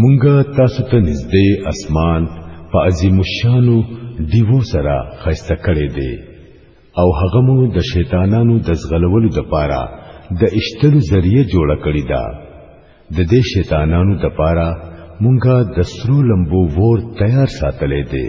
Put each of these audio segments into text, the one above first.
مونږه تاسو ته نږدې اسمان په عظیم شانو دیو سره خسته کړي دي او هغه مو د شیطانانو د زغلولو د پاره د اشتلو ذریعہ جوړ کړی دا د دې شیطانانو د پاره مونږه د سرو لمبو ور تیار ساتلې دي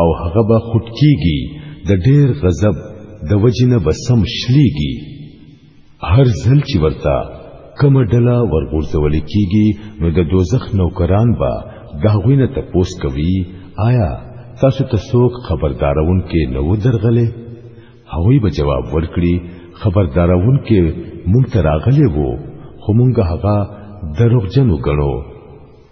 او هغه به خود کیږي د ډیر غضب د وجنه به سم شلیږي هر ځل چې ورته کومه ډله ورغورځول کیږي نو د دوزخ نوکران به دا غوینه ته پوس کوي آیا تاسو ته څوک خبردارون کې نو درغله هغوی به جواب ورکړي خبردارون کې مونږ ته راغلي وو خو مونږ هغه دروغجن وګڼو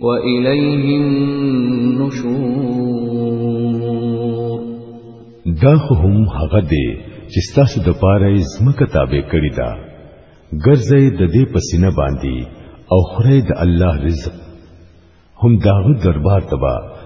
وَإِلَيْهِ النُّشُورُ دا خو هم هغه دی چې ستاسو د پاره یې ځمکه تابع کړې ده ګرځئ د دې په سینه باندې او خورئ د الله رزق هم داغه دربار ته به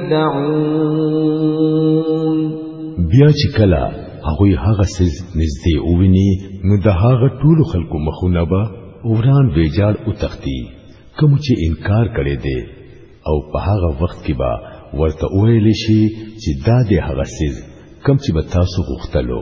يدعون بیا چې کله هغه هغه سیز نږدې اوویني نو د هغه ټول خلکو مخونه به اوران ویجاړ او تختی کوم چې انکار کړي دي او په هغه وخت کې به ورته ویل شي چې دا د هغه سیز کم چې به تاسو غوښتلو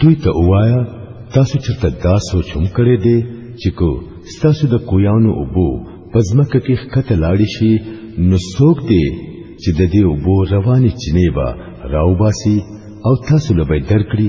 دوی ته وایا تاسو چرته دا سوچ هم کړی دی چې کو ستاسو د کویانو اوبو په ځمکه کې ښکته لاړې شي نو څوک دی چې د دې اوبو روانې چینې به راوباسي او تاسو له به درکړي